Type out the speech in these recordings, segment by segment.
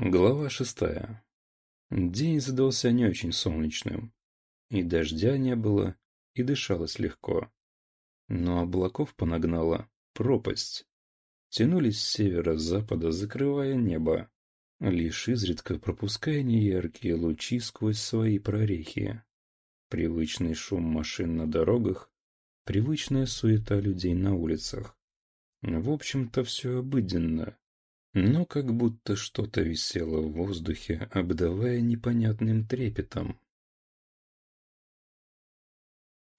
Глава шестая. День задался не очень солнечным. И дождя не было, и дышалось легко. Но облаков понагнала пропасть. Тянулись с севера-запада, закрывая небо, лишь изредка пропуская неяркие лучи сквозь свои прорехи. Привычный шум машин на дорогах, привычная суета людей на улицах. В общем-то, все обыденно, но как будто что-то висело в воздухе, обдавая непонятным трепетом.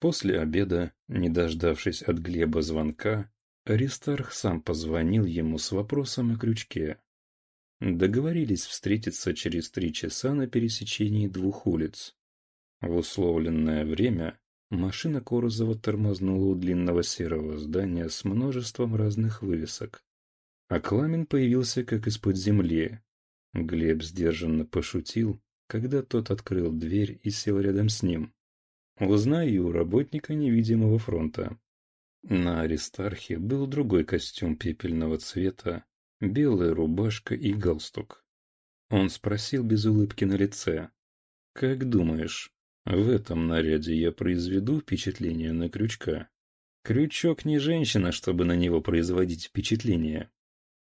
После обеда, не дождавшись от Глеба звонка, Аристарх сам позвонил ему с вопросом о крючке. Договорились встретиться через три часа на пересечении двух улиц. В условленное время машина Корозова тормознула у длинного серого здания с множеством разных вывесок. А Кламен появился как из-под земли. Глеб сдержанно пошутил, когда тот открыл дверь и сел рядом с ним. Узнаю работника невидимого фронта. На Аристархе был другой костюм пепельного цвета, белая рубашка и галстук. Он спросил без улыбки на лице. «Как думаешь, в этом наряде я произведу впечатление на крючка?» «Крючок не женщина, чтобы на него производить впечатление»,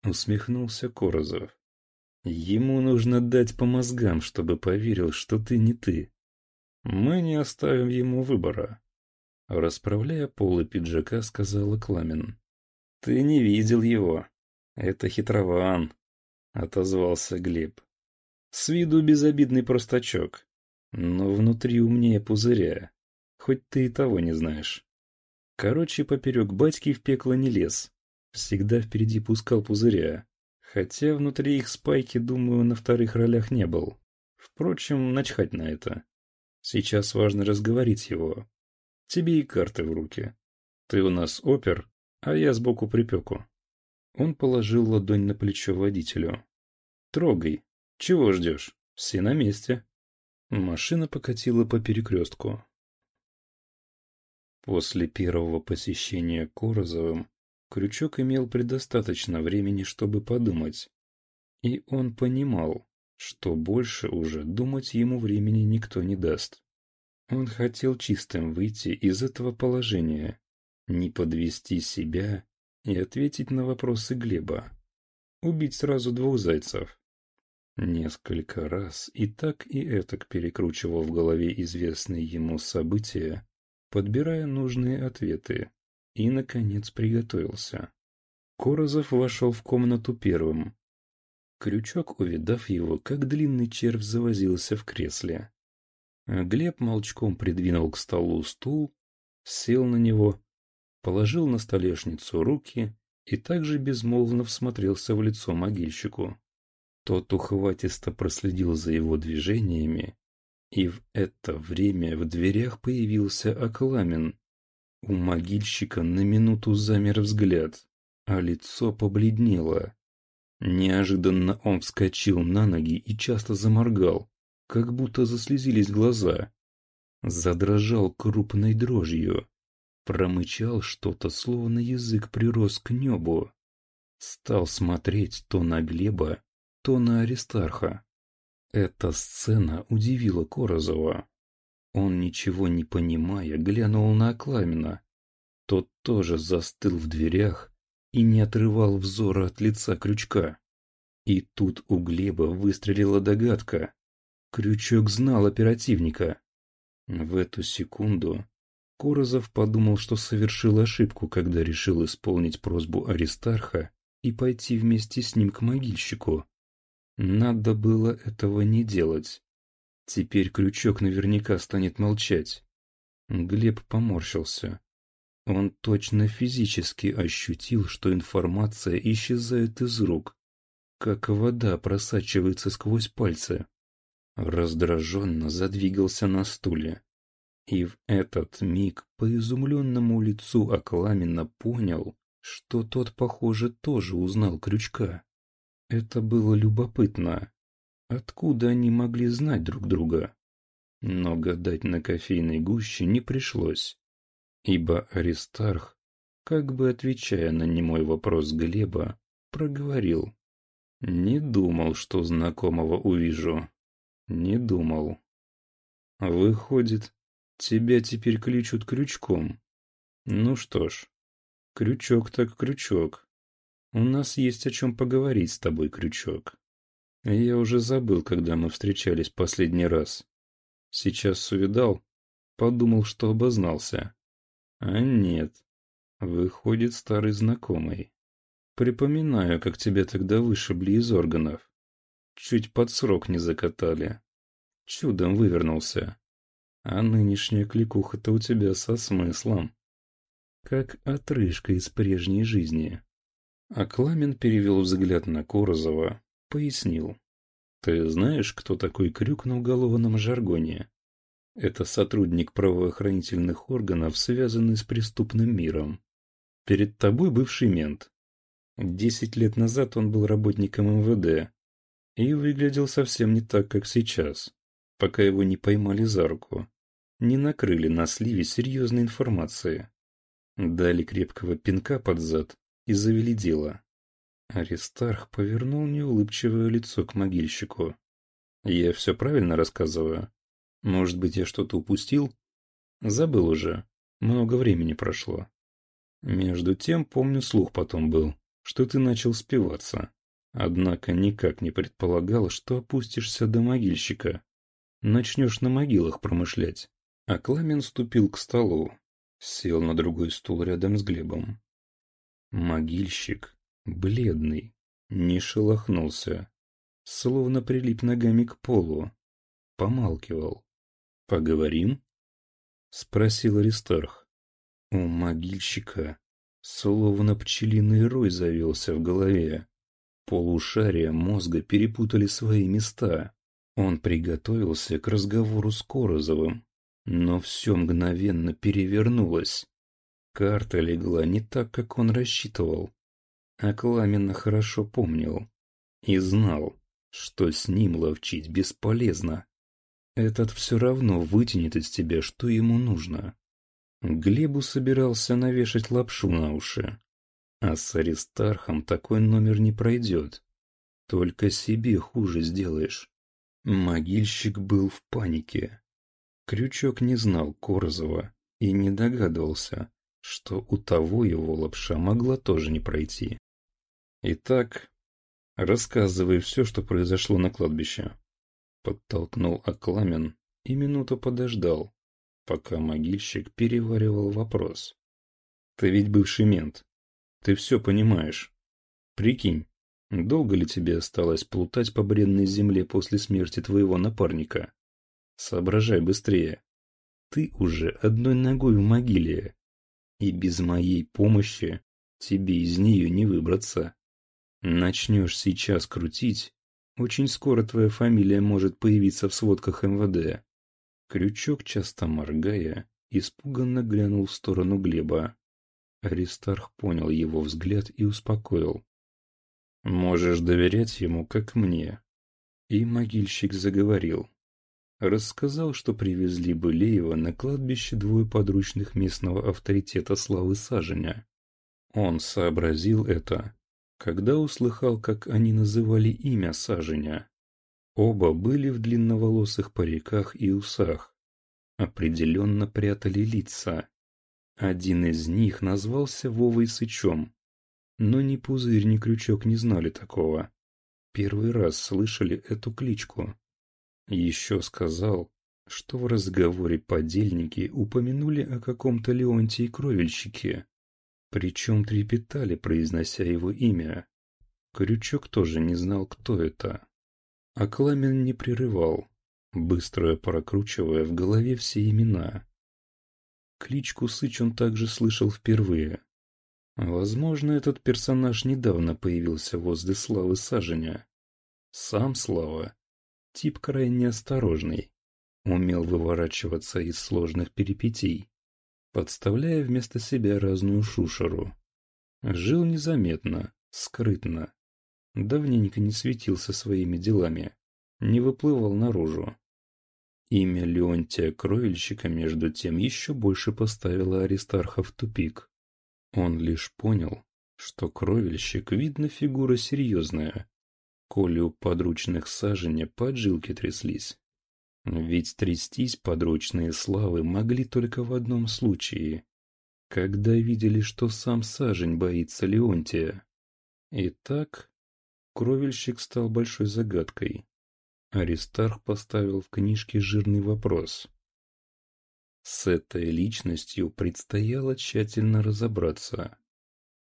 Усмехнулся Корозов. Ему нужно дать по мозгам, чтобы поверил, что ты не ты. Мы не оставим ему выбора. Расправляя полы пиджака, сказала Кламен. Ты не видел его. Это хитрован, отозвался Глеб. С виду безобидный простачок, но внутри умнее пузыря. Хоть ты и того не знаешь. Короче, поперек батьки в пекло не лез всегда впереди пускал пузыря, хотя внутри их спайки, думаю, на вторых ролях не был. Впрочем, начхать на это. Сейчас важно разговорить его. Тебе и карты в руки. Ты у нас опер, а я сбоку припеку. Он положил ладонь на плечо водителю. Трогай. Чего ждешь? Все на месте. Машина покатила по перекрестку. После первого посещения Корозовым Крючок имел предостаточно времени, чтобы подумать. И он понимал, что больше уже думать ему времени никто не даст. Он хотел чистым выйти из этого положения, не подвести себя и ответить на вопросы Глеба. Убить сразу двух зайцев. Несколько раз и так и этак перекручивал в голове известные ему события, подбирая нужные ответы и, наконец, приготовился. Корозов вошел в комнату первым. Крючок, увидав его, как длинный червь завозился в кресле. Глеб молчком придвинул к столу стул, сел на него, положил на столешницу руки и также безмолвно всмотрелся в лицо могильщику. Тот ухватисто проследил за его движениями, и в это время в дверях появился Акламин, у могильщика на минуту замер взгляд, а лицо побледнело. Неожиданно он вскочил на ноги и часто заморгал, как будто заслезились глаза. Задрожал крупной дрожью. Промычал что-то, словно язык прирос к небу. Стал смотреть то на Глеба, то на Аристарха. Эта сцена удивила Корозова. Он, ничего не понимая, глянул на Акламина. Тот тоже застыл в дверях и не отрывал взора от лица крючка. И тут у Глеба выстрелила догадка. Крючок знал оперативника. В эту секунду Корозов подумал, что совершил ошибку, когда решил исполнить просьбу Аристарха и пойти вместе с ним к могильщику. Надо было этого не делать. Теперь крючок наверняка станет молчать. Глеб поморщился. Он точно физически ощутил, что информация исчезает из рук, как вода просачивается сквозь пальцы. Раздраженно задвигался на стуле. И в этот миг по изумленному лицу Акламина понял, что тот, похоже, тоже узнал крючка. Это было любопытно. Откуда они могли знать друг друга? Но гадать на кофейной гуще не пришлось, ибо Аристарх, как бы отвечая на немой вопрос Глеба, проговорил. Не думал, что знакомого увижу. Не думал. Выходит, тебя теперь кличут крючком. Ну что ж, крючок так крючок. У нас есть о чем поговорить с тобой, крючок. Я уже забыл, когда мы встречались последний раз. Сейчас увидал, подумал, что обознался. А нет, выходит старый знакомый. Припоминаю, как тебя тогда вышибли из органов. Чуть под срок не закатали. Чудом вывернулся. А нынешняя кликуха-то у тебя со смыслом. Как отрыжка из прежней жизни. А Кламен перевел взгляд на Корозова, пояснил. Ты знаешь, кто такой крюк на уголовном жаргоне? Это сотрудник правоохранительных органов, связанный с преступным миром. Перед тобой бывший мент. Десять лет назад он был работником МВД и выглядел совсем не так, как сейчас, пока его не поймали за руку, не накрыли на сливе серьезной информации. Дали крепкого пинка под зад и завели дело. Аристарх повернул неулыбчивое лицо к могильщику. «Я все правильно рассказываю? Может быть, я что-то упустил? Забыл уже. Много времени прошло. Между тем, помню, слух потом был что ты начал спиваться. Однако никак не предполагал, что опустишься до могильщика. Начнешь на могилах промышлять. А Кламен ступил к столу, сел на другой стул рядом с Глебом. Могильщик, бледный, не шелохнулся, словно прилип ногами к полу. Помалкивал. «Поговорим?» — спросил Аристарх. У могильщика Словно пчелиный рой завелся в голове. Полушария мозга перепутали свои места. Он приготовился к разговору с Корозовым, но все мгновенно перевернулось. Карта легла не так, как он рассчитывал. А Кламена хорошо помнил и знал, что с ним ловчить бесполезно. Этот все равно вытянет из тебя, что ему нужно. Глебу собирался навешать лапшу на уши. А с Аристархом такой номер не пройдет. Только себе хуже сделаешь. Могильщик был в панике. Крючок не знал Корзова и не догадывался, что у того его лапша могла тоже не пройти. Итак, рассказывай все, что произошло на кладбище. Подтолкнул Акламен и минуту подождал, пока могильщик переваривал вопрос. «Ты ведь бывший мент. Ты все понимаешь. Прикинь, долго ли тебе осталось плутать по бренной земле после смерти твоего напарника? Соображай быстрее. Ты уже одной ногой в могиле, и без моей помощи тебе из нее не выбраться. Начнешь сейчас крутить, очень скоро твоя фамилия может появиться в сводках МВД. Крючок, часто моргая, испуганно глянул в сторону Глеба. Аристарх понял его взгляд и успокоил. «Можешь доверять ему, как мне». И могильщик заговорил. Рассказал, что привезли Былеева на кладбище двое подручных местного авторитета Славы Саженя. Он сообразил это, когда услыхал, как они называли имя Саженя. Оба были в длинноволосых париках и усах. Определенно прятали лица. Один из них назвался Вовой Сычом. Но ни Пузырь, ни Крючок не знали такого. Первый раз слышали эту кличку. Еще сказал, что в разговоре подельники упомянули о каком-то Леонтии Кровельщике. Причем трепетали, произнося его имя. Крючок тоже не знал, кто это. А Кламен не прерывал, быстро прокручивая в голове все имена. Кличку Сыч он также слышал впервые. Возможно, этот персонаж недавно появился возле Славы Саженя. Сам Слава — тип крайне осторожный, умел выворачиваться из сложных перипетий, подставляя вместо себя разную шушеру. Жил незаметно, скрытно, давненько не светился своими делами, не выплывал наружу. Имя Леонтия Кровельщика, между тем, еще больше поставило Аристарха в тупик. Он лишь понял, что Кровельщик, видно, фигура серьезная, коли у подручных саженя поджилки тряслись. Ведь трястись подручные славы могли только в одном случае, когда видели, что сам сажень боится Леонтия. Итак, кровельщик стал большой загадкой. Аристарх поставил в книжке жирный вопрос. С этой личностью предстояло тщательно разобраться.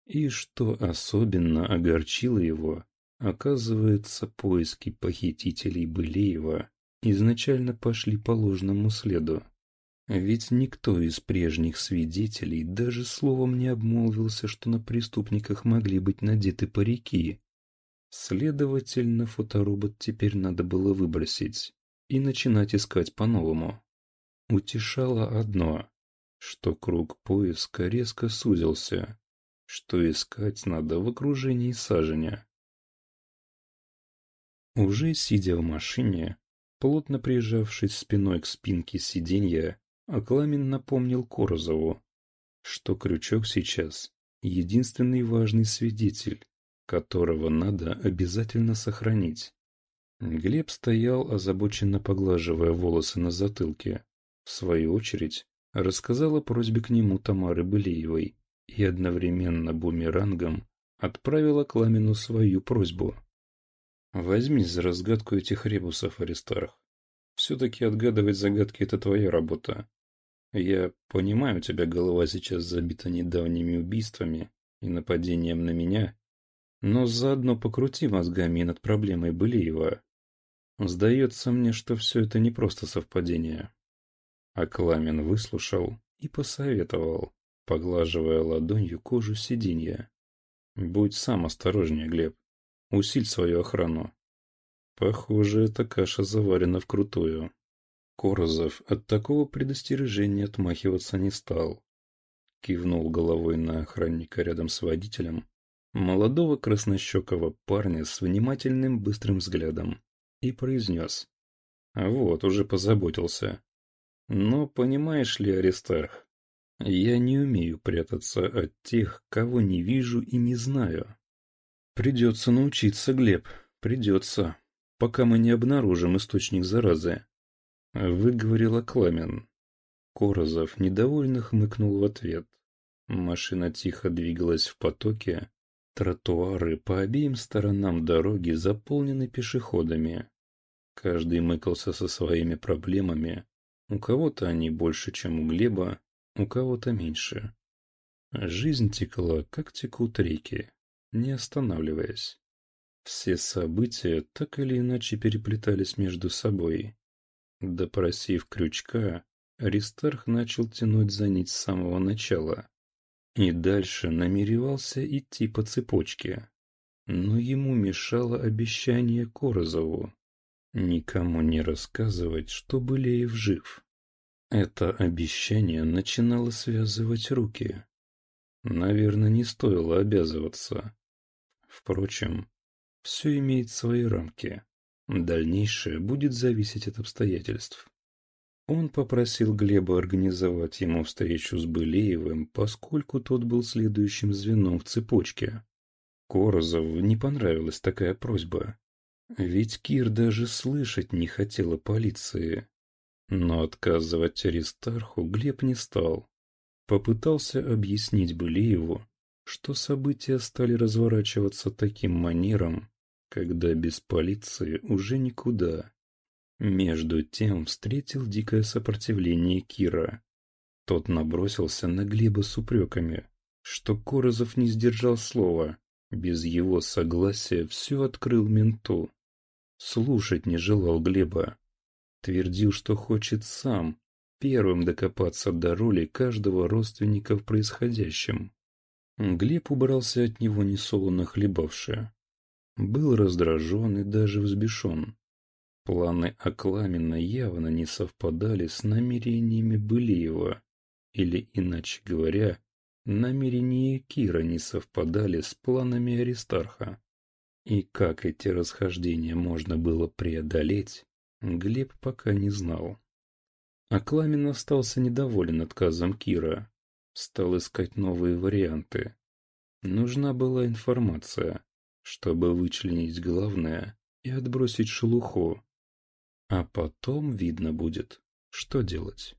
И что особенно огорчило его, оказывается, поиски похитителей Былеева изначально пошли по ложному следу. Ведь никто из прежних свидетелей даже словом не обмолвился, что на преступниках могли быть надеты парики. Следовательно, фоторобот теперь надо было выбросить и начинать искать по-новому. Утешало одно, что круг поиска резко сузился, что искать надо в окружении саженя. Уже сидя в машине, плотно прижавшись спиной к спинке сиденья, Акламин напомнил Корозову, что Крючок сейчас единственный важный свидетель, которого надо обязательно сохранить. Глеб стоял, озабоченно поглаживая волосы на затылке. В свою очередь, рассказал о просьбе к нему Тамары Былеевой и одновременно бумерангом отправила к Ламину свою просьбу. «Возьмись за разгадку этих ребусов, Аристарх. Все-таки отгадывать загадки – это твоя работа. Я понимаю, у тебя голова сейчас забита недавними убийствами и нападением на меня, но заодно покрути мозгами над проблемой Былиева. Сдается мне, что все это не просто совпадение. Акламин выслушал и посоветовал, поглаживая ладонью кожу сиденья. «Будь сам осторожнее, Глеб. Усиль свою охрану. Похоже, эта каша заварена вкрутую». Корозов от такого предостережения отмахиваться не стал. Кивнул головой на охранника рядом с водителем, молодого краснощекого парня с внимательным быстрым взглядом, и произнес. «Вот, уже позаботился. Но, понимаешь ли, Аристарх, я не умею прятаться от тех, кого не вижу и не знаю. Придется научиться, Глеб, придется, пока мы не обнаружим источник заразы. Выговорила Кламен. Корозов недовольно хмыкнул в ответ. Машина тихо двигалась в потоке. Тротуары по обеим сторонам дороги заполнены пешеходами. Каждый мыкался со своими проблемами, у кого-то они больше, чем у Глеба, у кого-то меньше. Жизнь текла, как текут реки, не останавливаясь. Все события так или иначе переплетались между собой. Допросив крючка, Аристарх начал тянуть за нить с самого начала. И дальше намеревался идти по цепочке. Но ему мешало обещание Корозову. Никому не рассказывать, что Былеев жив. Это обещание начинало связывать руки. Наверное, не стоило обязываться. Впрочем, все имеет свои рамки. Дальнейшее будет зависеть от обстоятельств. Он попросил Глеба организовать ему встречу с Былеевым, поскольку тот был следующим звеном в цепочке. Корозову не понравилась такая просьба. Ведь Кир даже слышать не хотел о полиции. Но отказывать Аристарху Глеб не стал. Попытался объяснить Былиеву, что события стали разворачиваться таким манером, когда без полиции уже никуда. Между тем встретил дикое сопротивление Кира. Тот набросился на Глеба с упреками, что Корозов не сдержал слова без его согласия все открыл менту. Слушать не желал Глеба. Твердил, что хочет сам, первым докопаться до роли каждого родственника в происходящем. Глеб убрался от него несолоно хлебавши. Был раздражен и даже взбешен. Планы Акламина явно не совпадали с намерениями Былиева, или, иначе говоря, намерения Кира не совпадали с планами Аристарха. И как эти расхождения можно было преодолеть, Глеб пока не знал. Акламин остался недоволен отказом Кира. Стал искать новые варианты. Нужна была информация. чтобы вычленить главное и отбросить шелуху. А потом видно будет, что делать.